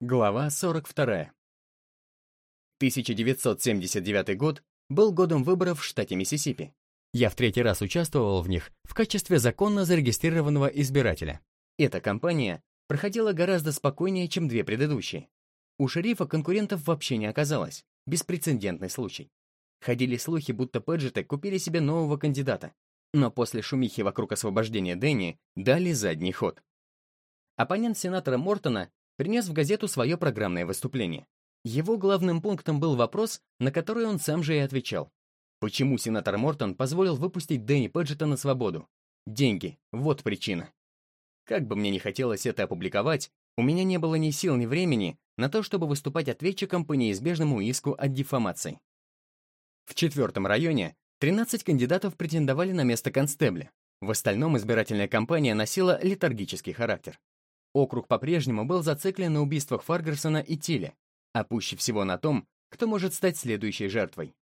Глава 42. 1979 год был годом выборов в штате Миссисипи. Я в третий раз участвовал в них в качестве законно зарегистрированного избирателя. Эта кампания проходила гораздо спокойнее, чем две предыдущие. У шерифа конкурентов вообще не оказалось. Беспрецедентный случай. Ходили слухи, будто Пэджеты купили себе нового кандидата. Но после шумихи вокруг освобождения Дэнни дали задний ход. Оппонент сенатора Мортона принес в газету свое программное выступление. Его главным пунктом был вопрос, на который он сам же и отвечал. Почему сенатор Мортон позволил выпустить Дэнни Пэджета на свободу? Деньги. Вот причина. Как бы мне не хотелось это опубликовать, у меня не было ни сил, ни времени на то, чтобы выступать ответчиком по неизбежному иску от дефамации. В четвертом районе 13 кандидатов претендовали на место констебля. В остальном избирательная кампания носила летаргический характер. Округ по-прежнему был зациклен на убийствах Фаргерсона и Тилля, а пуще всего на том, кто может стать следующей жертвой.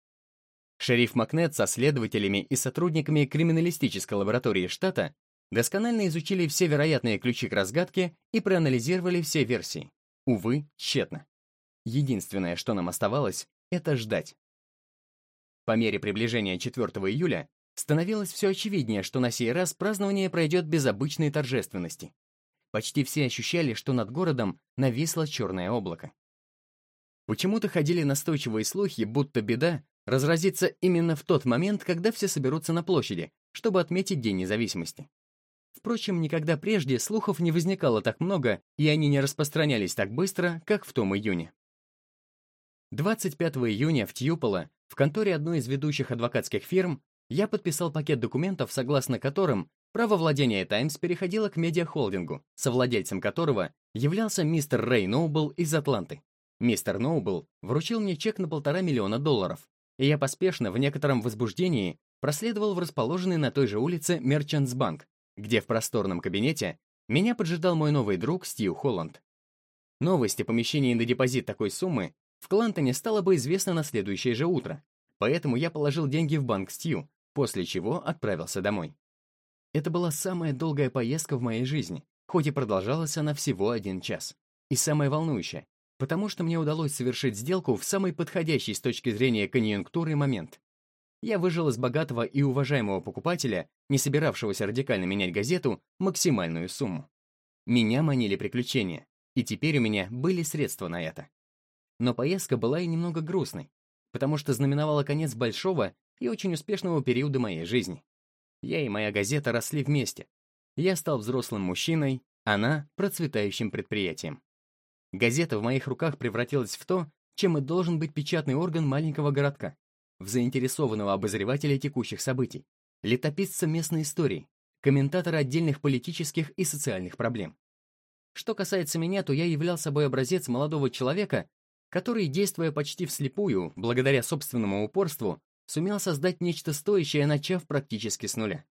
Шериф Макнет со следователями и сотрудниками криминалистической лаборатории штата досконально изучили все вероятные ключи к разгадке и проанализировали все версии. Увы, тщетно. Единственное, что нам оставалось, это ждать. По мере приближения 4 июля становилось все очевиднее, что на сей раз празднование пройдет без обычной торжественности. Почти все ощущали, что над городом нависло черное облако. Почему-то ходили настойчивые слухи, будто беда разразится именно в тот момент, когда все соберутся на площади, чтобы отметить День независимости. Впрочем, никогда прежде слухов не возникало так много, и они не распространялись так быстро, как в том июне. 25 июня в Тьюполо, в конторе одной из ведущих адвокатских фирм, я подписал пакет документов, согласно которым Право владения «Таймс» переходило к медиахолдингу, совладельцем которого являлся мистер Рэй Ноубл из Атланты. Мистер Ноубл вручил мне чек на полтора миллиона долларов, и я поспешно, в некотором возбуждении, проследовал в расположенный на той же улице Bank, где в просторном кабинете меня поджидал мой новый друг Стив Холланд. Новость о помещении на депозит такой суммы в Клантоне стало бы известно на следующее же утро, поэтому я положил деньги в банк Стью, после чего отправился домой. Это была самая долгая поездка в моей жизни, хоть и продолжалась она всего один час. И самая волнующая, потому что мне удалось совершить сделку в самый подходящий с точки зрения конъюнктуры момент. Я выжил из богатого и уважаемого покупателя, не собиравшегося радикально менять газету, максимальную сумму. Меня манили приключения, и теперь у меня были средства на это. Но поездка была и немного грустной, потому что знаменовала конец большого и очень успешного периода моей жизни. Я и моя газета росли вместе. Я стал взрослым мужчиной, она — процветающим предприятием. Газета в моих руках превратилась в то, чем и должен быть печатный орган маленького городка, в заинтересованного обозревателя текущих событий, летописца местной истории, комментатора отдельных политических и социальных проблем. Что касается меня, то я являл собой образец молодого человека, который, действуя почти вслепую, благодаря собственному упорству, сумел создать нечто стоящее, начав практически с нуля.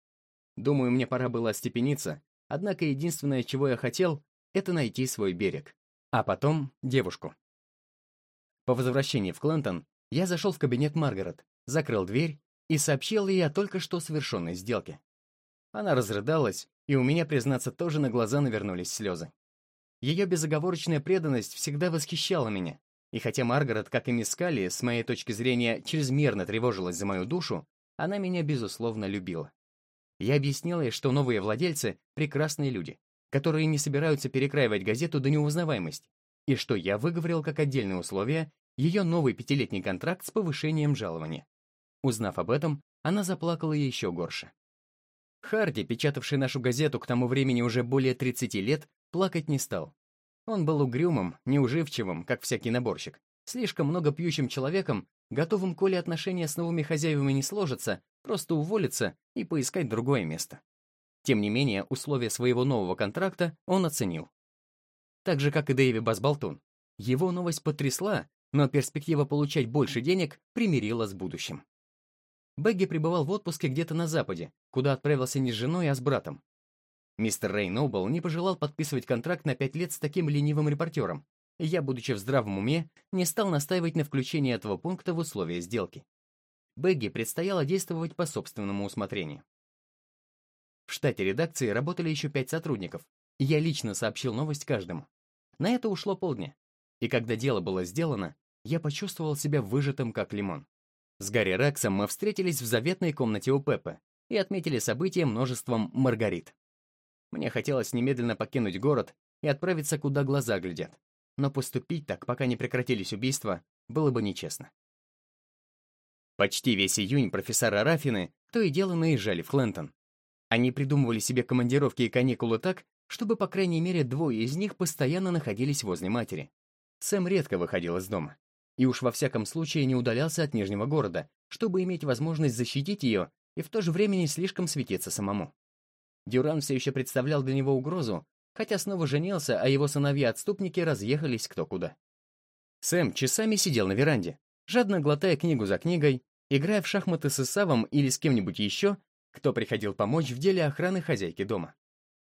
Думаю, мне пора было остепениться, однако единственное, чего я хотел, это найти свой берег. А потом девушку. По возвращении в Клентон я зашел в кабинет Маргарет, закрыл дверь и сообщил ей о только что совершенной сделке. Она разрыдалась, и у меня, признаться, тоже на глаза навернулись слезы. Ее безоговорочная преданность всегда восхищала меня, и хотя Маргарет, как и мисс Калли, с моей точки зрения, чрезмерно тревожилась за мою душу, она меня, безусловно, любила. Я объяснила ей, что новые владельцы — прекрасные люди, которые не собираются перекраивать газету до неузнаваемости, и что я выговорил как отдельное условие ее новый пятилетний контракт с повышением жалования. Узнав об этом, она заплакала еще горше. Харди, печатавший нашу газету к тому времени уже более 30 лет, плакать не стал, он был угрюмым, неуживчивым, как всякий наборщик, слишком много пьющим человеком, готовым, коли отношения с новыми хозяевами не сложатся, просто уволиться и поискать другое место. Тем не менее, условия своего нового контракта он оценил. Так же, как и Дэйви Басбалтун. Его новость потрясла, но перспектива получать больше денег примирила с будущим. Бегги пребывал в отпуске где-то на Западе, куда отправился не с женой, а с братом. Мистер Рэй Нобл не пожелал подписывать контракт на пять лет с таким ленивым репортером, я, будучи в здравом уме, не стал настаивать на включении этого пункта в условия сделки. Бегги предстояло действовать по собственному усмотрению. В штате редакции работали еще пять сотрудников, я лично сообщил новость каждому. На это ушло полдня, И когда дело было сделано, я почувствовал себя выжатым, как лимон. С Гарри Рексом мы встретились в заветной комнате у Пеппы и отметили событие множеством маргарит. Мне хотелось немедленно покинуть город и отправиться, куда глаза глядят. Но поступить так, пока не прекратились убийства, было бы нечестно. Почти весь июнь профессора Рафины то и дело наезжали в Клентон. Они придумывали себе командировки и каникулы так, чтобы, по крайней мере, двое из них постоянно находились возле матери. Сэм редко выходил из дома. И уж во всяком случае не удалялся от Нижнего города, чтобы иметь возможность защитить ее и в то же время не слишком светиться самому. Дюран все еще представлял для него угрозу, хотя снова женился, а его сыновья-отступники разъехались кто куда. Сэм часами сидел на веранде, жадно глотая книгу за книгой, играя в шахматы с Исавом или с кем-нибудь еще, кто приходил помочь в деле охраны хозяйки дома.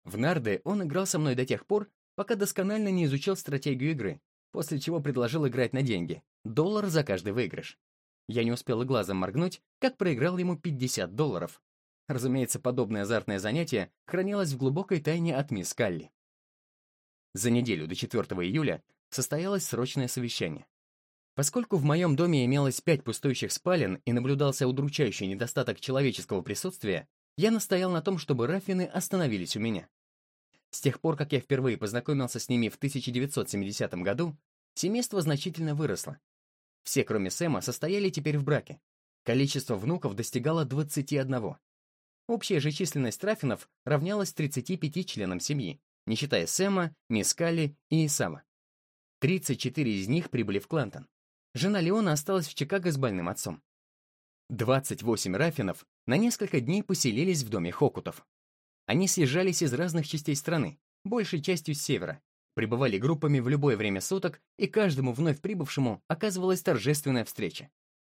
В нарды он играл со мной до тех пор, пока досконально не изучил стратегию игры, после чего предложил играть на деньги, доллар за каждый выигрыш. Я не успел и глазом моргнуть, как проиграл ему 50 долларов. Разумеется, подобное азартное занятие хранилось в глубокой тайне от мисс Калли. За неделю до 4 июля состоялось срочное совещание. Поскольку в моем доме имелось пять пустующих спален и наблюдался удручающий недостаток человеческого присутствия, я настоял на том, чтобы Раффины остановились у меня. С тех пор, как я впервые познакомился с ними в 1970 году, семейство значительно выросло. Все, кроме Сэма, состояли теперь в браке. Количество внуков достигало 21. Общая же численность Раффинов равнялась 35 членам семьи, не считая Сэма, Мисс Калли и Исава. 34 из них прибыли в Клентон. Жена Леона осталась в Чикаго с больным отцом. 28 Раффинов на несколько дней поселились в доме Хокутов. Они съезжались из разных частей страны, большей частью с севера, прибывали группами в любое время суток, и каждому вновь прибывшему оказывалась торжественная встреча.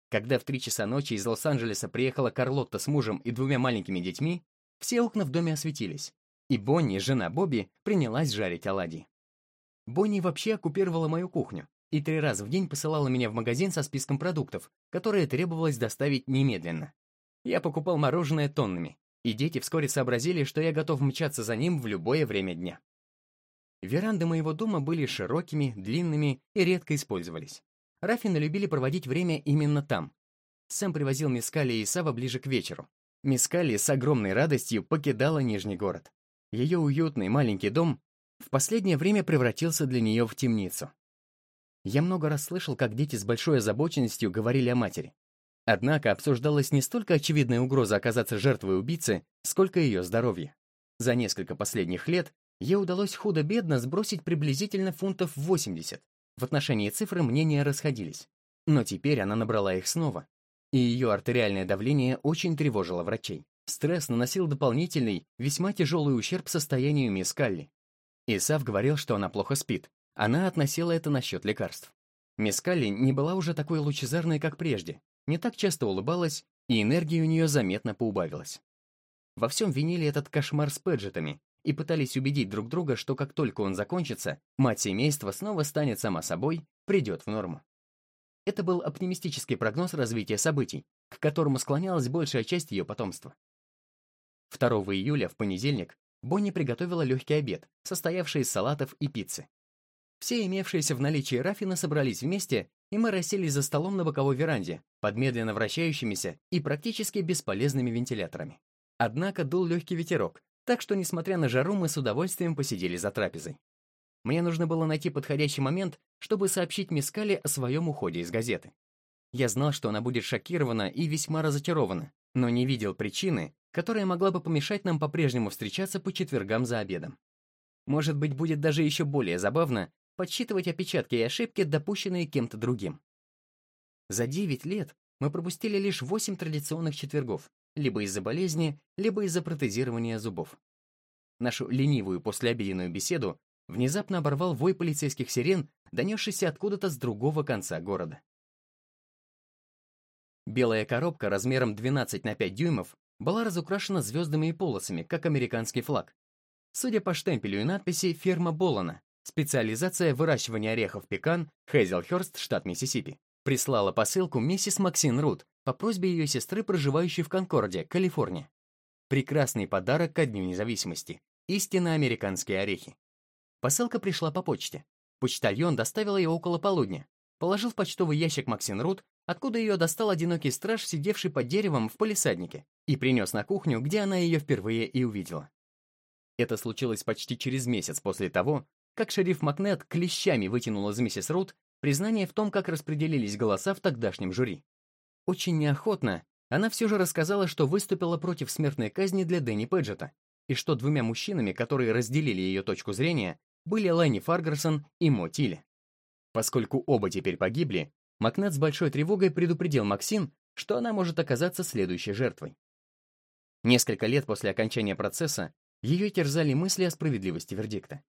Когда в три часа ночи из Лос-Анджелеса приехала Карлотта с мужем и двумя маленькими детьми, все окна в доме осветились, и Бонни, жена Бобби, принялась жарить оладьи. Бонни вообще оккупировала мою кухню, и три раза в день посылала меня в магазин со списком продуктов, которые требовалось доставить немедленно. Я покупал мороженое тоннами, и дети вскоре сообразили, что я готов мчаться за ним в любое время дня. Веранды моего дома были широкими, длинными и редко использовались. Раффины любили проводить время именно там. Сэм привозил Мискали и Сава ближе к вечеру. Мискали с огромной радостью покидала Нижний город. Ее уютный маленький дом в последнее время превратился для нее в темницу. Я много раз слышал, как дети с большой озабоченностью говорили о матери. Однако обсуждалась не столько очевидная угроза оказаться жертвой убийцы, сколько ее здоровье. За несколько последних лет ей удалось худо-бедно сбросить приблизительно фунтов 80. В отношении цифры мнения расходились. Но теперь она набрала их снова. И ее артериальное давление очень тревожило врачей. Стресс наносил дополнительный, весьма тяжелый ущерб состоянию мисс Калли. Исав говорил, что она плохо спит, она относила это насчет лекарств. Мисс Калли не была уже такой лучезарной, как прежде, не так часто улыбалась, и энергия у нее заметно поубавилась. Во всем винили этот кошмар с пэджетами и пытались убедить друг друга, что как только он закончится, мать семейства снова станет сама собой, придет в норму. Это был оптимистический прогноз развития событий, к которому склонялась большая часть ее потомства. 2 июля, в понедельник, Бонни приготовила легкий обед, состоявший из салатов и пиццы. Все имевшиеся в наличии рафины собрались вместе, и мы расселись за столом на боковой веранде, под медленно вращающимися и практически бесполезными вентиляторами. Однако дул легкий ветерок, так что, несмотря на жару, мы с удовольствием посидели за трапезой. Мне нужно было найти подходящий момент, чтобы сообщить мисс Калли о своем уходе из газеты. Я знал, что она будет шокирована и весьма разочарована, но не видел причины, которая могла бы помешать нам по-прежнему встречаться по четвергам за обедом. Может быть, будет даже еще более забавно, подсчитывать опечатки и ошибки, допущенные кем-то другим. За 9 лет мы пропустили лишь 8 традиционных четвергов, либо из-за болезни, либо из-за протезирования зубов. Нашу ленивую послеобеденную беседу внезапно оборвал вой полицейских сирен, донесшийся откуда-то с другого конца города. Белая коробка размером 12 на 5 дюймов была разукрашена звездами и полосами, как американский флаг. Судя по штемпелю и надписи «Ферма Болана», Специализация выращивания орехов пекан, Хейзелхёрст, штат Миссисипи. Прислала посылку миссис Максин Рут по просьбе ее сестры, проживающей в Конкорде, Калифорния. Прекрасный подарок ко Дню независимости. Истинно американские орехи. Посылка пришла по почте. Почтальон доставил ее около полудня. Положил в почтовый ящик Максин Рут, откуда ее достал одинокий страж, сидевший под деревом в полисаднике, и принес на кухню, где она ее впервые и увидела. Это случилось почти через месяц после того, как шериф Макнет клещами вытянул из миссис Рут признание в том, как распределились голоса в тогдашнем жюри. Очень неохотно она все же рассказала, что выступила против смертной казни для Дэнни Пэджета, и что двумя мужчинами, которые разделили ее точку зрения, были Ленни Фаргарсон и Мо Тилли. Поскольку оба теперь погибли, Макнет с большой тревогой предупредил Максин, что она может оказаться следующей жертвой. Несколько лет после окончания процесса ее терзали мысли о справедливости вердикта.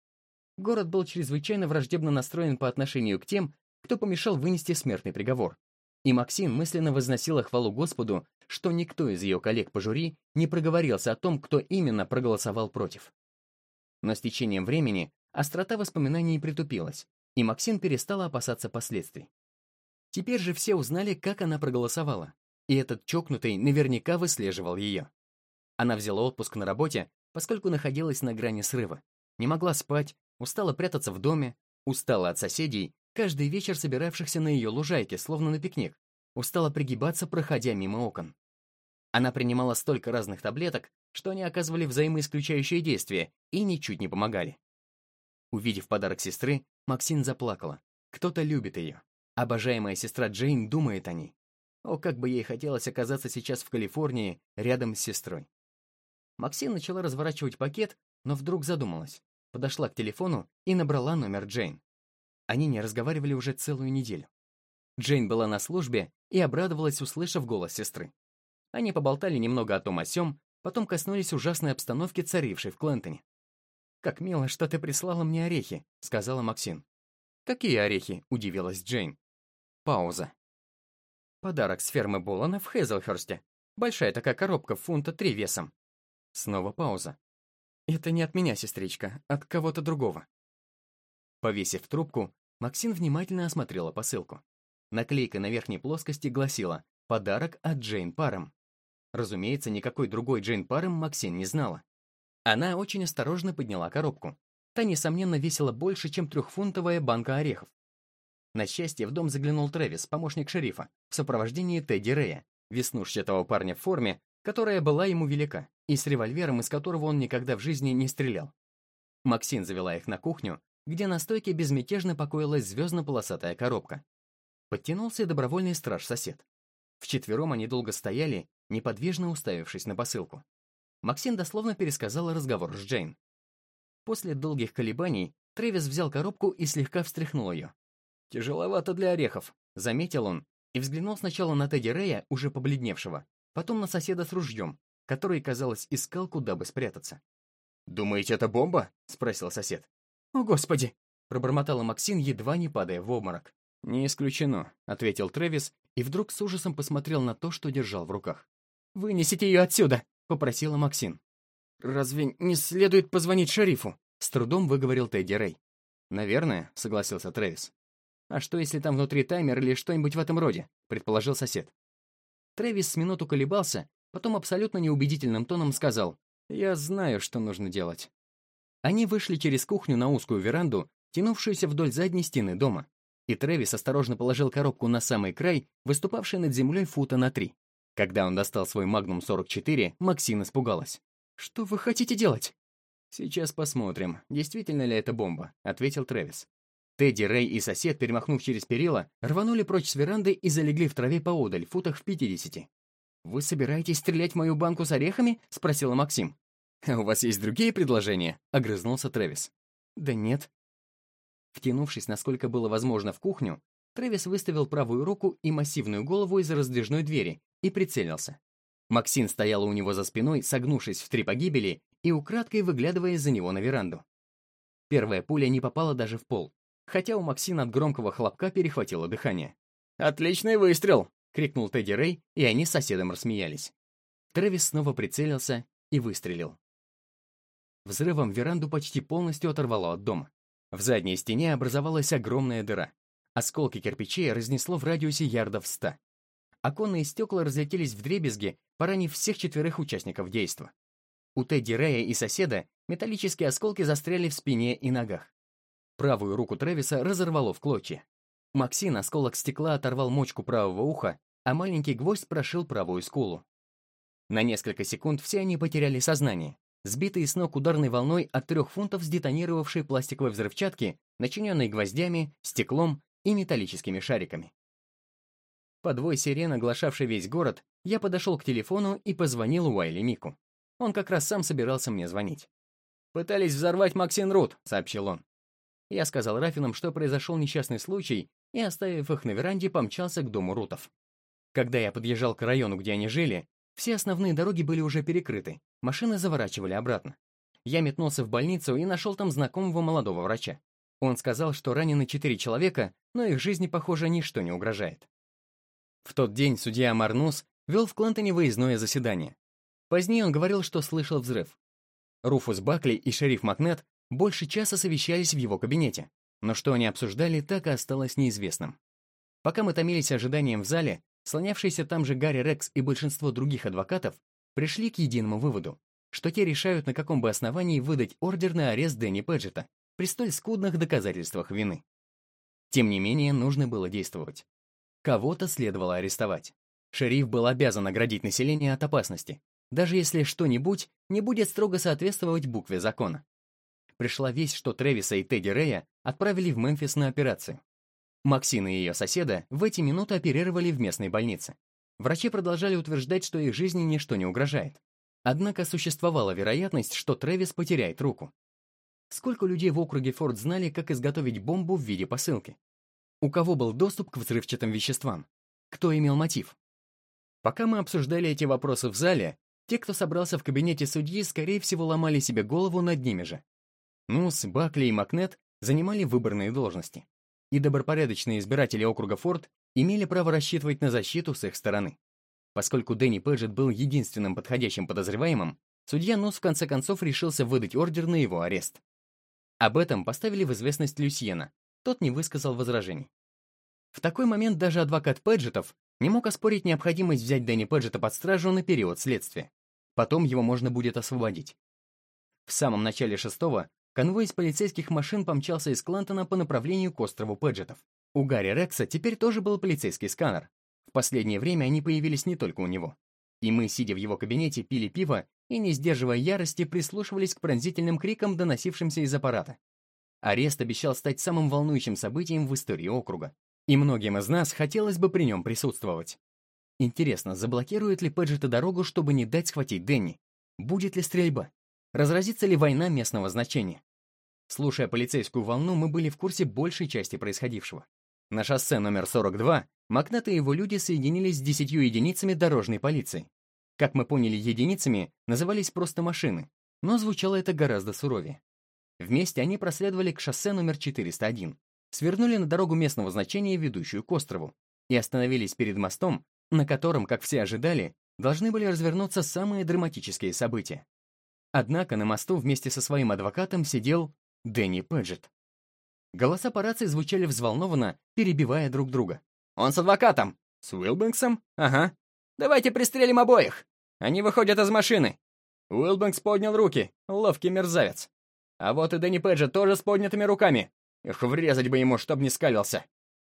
Город был чрезвычайно враждебно настроен по отношению к тем, кто помешал вынести смертный приговор. И Максим мысленно возносила хвалу Господу, что никто из ее коллег по жюри не проговорился о том, кто именно проголосовал против. Но с течением времени острота воспоминаний притупилась, и Максим перестала опасаться последствий. Теперь же все узнали, как она проголосовала, и этот чокнутый наверняка выслеживал ее. Она взяла отпуск на работе, поскольку находилась на грани срыва. Не могла спать, устала прятаться в доме, устала от соседей, каждый вечер собиравшихся на ее лужайке, словно на пикник, устала пригибаться, проходя мимо окон. Она принимала столько разных таблеток, что они оказывали взаимоисключающее действие и ничуть не помогали. Увидев подарок сестры, Максин заплакала. Кто-то любит ее. Обожаемая сестра Джейн думает о ней. О, как бы ей хотелось оказаться сейчас в Калифорнии, рядом с сестрой. Максин начала разворачивать пакет, но вдруг задумалась. Подошла к телефону и набрала номер Джейн. Они не разговаривали уже целую неделю. Джейн была на службе и обрадовалась, услышав голос сестры. Они поболтали немного о том о сём, потом коснулись ужасной обстановки, царившей в Клентоне. «Как мило, что ты прислала мне орехи», — сказала Максин. «Какие орехи?» — удивилась Джейн. Пауза. «Подарок с фермы Болана в Хейзелхерсте. Большая такая коробка, фунта три весом». Снова пауза. «Это не от меня, сестричка, от кого-то другого». Повесив трубку, Максин внимательно осмотрела посылку. Наклейка на верхней плоскости гласила «Подарок от Джейн Паром». Разумеется, никакой другой Джейн Паром Максин не знала. Она очень осторожно подняла коробку. Та, несомненно, весила больше, чем трехфунтовая банка орехов. На счастье, в дом заглянул Трэвис, помощник шерифа, в сопровождении Тедди Рея, веснушчатого парня в форме, которая была ему велика, и с револьвером, из которого он никогда в жизни не стрелял. Максин завела их на кухню, где на стойке безмятежно покоилась звездно-полосатая коробка. Подтянулся добровольный страж-сосед. Вчетвером они долго стояли, неподвижно уставившись на посылку. Максим дословно пересказал разговор с Джейн. После долгих колебаний Трэвис взял коробку и слегка встряхнул ее. «Тяжеловато для орехов», — заметил он, и взглянул сначала на Тедди Рея, уже побледневшего, потом на соседа с ружьем, который, казалось, искал, куда бы спрятаться. «Думаете, это бомба?» — спросил сосед. «О, Господи!» — пробормотала Максин, едва не падая в обморок. «Не исключено», — ответил Трэвис, и вдруг с ужасом посмотрел на то, что держал в руках. «Вынесите ее отсюда!» — попросила Максин. «Разве не следует позвонить шерифу?» — с трудом выговорил Тедди Рэй. «Наверное», — согласился Трэвис. «А что, если там внутри таймер или что-нибудь в этом роде?» — предположил сосед. Трэвис с минуту колебался, потом абсолютно неубедительным тоном сказал «Я знаю, что нужно делать». Они вышли через кухню на узкую веранду, тянувшуюся вдоль задней стены дома, и Трэвис осторожно положил коробку на самый край, выступавший над землей фута на три. Когда он достал свой Magnum 44, Максин испугалась. «Что вы хотите делать?» «Сейчас посмотрим, действительно ли это бомба», — ответил Трэвис. Тедди, Рэй и сосед, перемахнув через перила, рванули прочь с веранды и залегли в траве поодаль, футах в пятидесяти. «Вы собираетесь стрелять в мою банку с орехами?» — спросила Максим. «А у вас есть другие предложения?» — огрызнулся Трэвис. «Да нет». Втянувшись, насколько было возможно, в кухню, Трэвис выставил правую руку и массивную голову из раздвижной двери и прицелился. Максин стояла у него за спиной, согнувшись в три погибели и украдкой выглядывая за него на веранду. Первая пуля не попала даже в пол, хотя у Максина от громкого хлопка перехватило дыхание. «Отличный выстрел!» — крикнул Тедди Рэй, и они с соседом рассмеялись. Трэвис снова прицелился и выстрелил. Взрывом веранду почти полностью оторвало от дома. В задней стене образовалась огромная дыра. Осколки кирпичей разнесло в радиусе ярдов ста. Оконные стекла разлетелись в дребезги, поранив всех четверых участников действа. У Тедди Рэя и соседа металлические осколки застряли в спине и ногах. Правую руку Трэвиса разорвало в клочья. Максин осколок стекла оторвал мочку правого уха, а маленький гвоздь прошил правую скулу. На несколько секунд все они потеряли сознание, сбитые с ног ударной волной от трех фунтов сдетонировавшей пластиковой взрывчатки, начиненной гвоздями, стеклом и металлическими шариками. Под вой сирен, оглашавший весь город, я подошел к телефону и позвонил Уайли Мику. Он как раз сам собирался мне звонить. «Пытались взорвать Максин Рут», — сообщил он. Я сказал Рафинам, что произошел несчастный случай, и, оставив их на веранде, помчался к дому Рутов. Когда я подъезжал к району, где они жили, все основные дороги были уже перекрыты, машины заворачивали обратно. Я метнулся в больницу и нашел там знакомого молодого врача. Он сказал, что ранены четыре человека, но их жизни, похоже, ничто не угрожает. В тот день судья Марнус вел в Клантоне выездное заседание. Позднее он говорил, что слышал взрыв. Руфус Бакли и шериф Макнет больше часа совещались в его кабинете, но что они обсуждали, так и осталось неизвестным. Пока мы томились ожиданием в зале, слонявшиеся там же Гарри Рекс и большинство других адвокатов пришли к единому выводу, что те решают, на каком бы основании выдать ордер на арест Дэнни Пэджета при столь скудных доказательствах вины. Тем не менее, нужно было действовать. Кого-то следовало арестовать. Шериф был обязан оградить население от опасности, даже если что-нибудь не будет строго соответствовать букве закона. Пришла весть, что Трэвиса и Тедди Рэя отправили в Мемфис на операцию. Максина и ее соседа в эти минуты оперировали в местной больнице. Врачи продолжали утверждать, что их жизни ничто не угрожает. Однако существовала вероятность, что Трэвис потеряет руку. Сколько людей в округе Форд знали, как изготовить бомбу в виде посылки? У кого был доступ к взрывчатым веществам? Кто имел мотив? Пока мы обсуждали эти вопросы в зале, те, кто собрался в кабинете судьи, скорее всего, ломали себе голову над ними же. Нус, Бакли и Макнет занимали выборные должности. И добропорядочные избиратели округа Форд имели право рассчитывать на защиту с их стороны. Поскольку Дэнни Пэджет был единственным подходящим подозреваемым, судья Нус в конце концов решился выдать ордер на его арест. Об этом поставили в известность Люсьена, тот не высказал возражений. В такой момент даже адвокат Пэджетов не мог оспорить необходимость взять Дэнни Пэджета под стражу на период следствия. Потом его можно будет освободить. В самом начале шестого конвой из полицейских машин помчался из Клантона по направлению к острову Пэджетов. У Гарри Рекса теперь тоже был полицейский сканер. В последнее время они появились не только у него. И мы, сидя в его кабинете, пили пиво и, не сдерживая ярости, прислушивались к пронзительным крикам, доносившимся из аппарата. Арест обещал стать самым волнующим событием в истории округа, и многим из нас хотелось бы при нем присутствовать. Интересно, заблокирует ли Пэджета дорогу, чтобы не дать схватить Дэнни? Будет ли стрельба? Разразится ли война местного значения? Слушая полицейскую волну, мы были в курсе большей части происходившего. На шоссе номер 42 Макнат и его люди соединились с десятью единицами дорожной полиции. Как мы поняли, единицами назывались просто машины, но звучало это гораздо суровее. Вместе они проследовали к шоссе номер 401, свернули на дорогу местного значения, ведущую к острову, и остановились перед мостом, на котором, как все ожидали, должны были развернуться самые драматические события. Однако на мосту вместе со своим адвокатом сидел Дэнни Пэджетт. Голоса по рации звучали взволнованно, перебивая друг друга. «Он с адвокатом!» «С Уилбэнксом? Ага. Давайте пристрелим обоих! Они выходят из машины!» Уилбэнкс поднял руки, ловкий мерзавец. А вот и Дэнни Пэджи тоже с поднятыми руками. Их врезать бы ему, чтоб не скалился.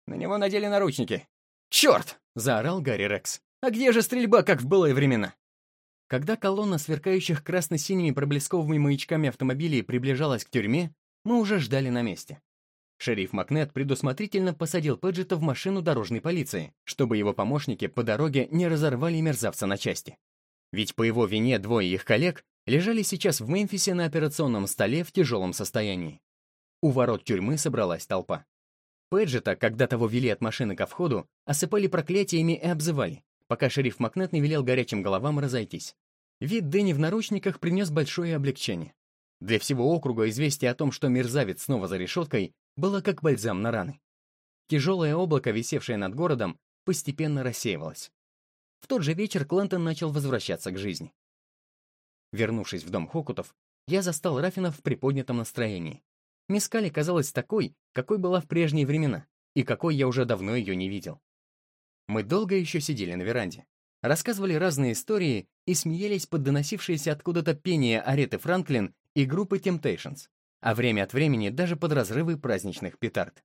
На него надели наручники. «Черт!» — заорал Гарри Рекс. «А где же стрельба, как в былые времена?» Когда колонна сверкающих красно-синими проблесковыми маячками автомобилей приближалась к тюрьме, мы уже ждали на месте. Шериф Макнет предусмотрительно посадил Пэджета в машину дорожной полиции, чтобы его помощники по дороге не разорвали мерзавца на части. Ведь по его вине двое их коллег лежали сейчас в Мемфисе на операционном столе в тяжелом состоянии. У ворот тюрьмы собралась толпа. Пэджета, когда того вели от машины ко входу, осыпали проклятиями и обзывали, пока шериф Макнет не велел горячим головам разойтись. Вид Дэнни в наручниках принес большое облегчение. Для всего округа известие о том, что мерзавец снова за решеткой, было как бальзам на раны. Тяжелое облако, висевшее над городом, постепенно рассеивалось. В тот же вечер Клентон начал возвращаться к жизни. Вернувшись в дом Хокутов, я застал Рафина в приподнятом настроении. Мискали казалась такой, какой была в прежние времена, и какой я уже давно ее не видел. Мы долго еще сидели на веранде, рассказывали разные истории и смеялись под доносившееся откуда-то пение Ареты Франклин и группы Temptations. а время от времени даже под разрывы праздничных петард.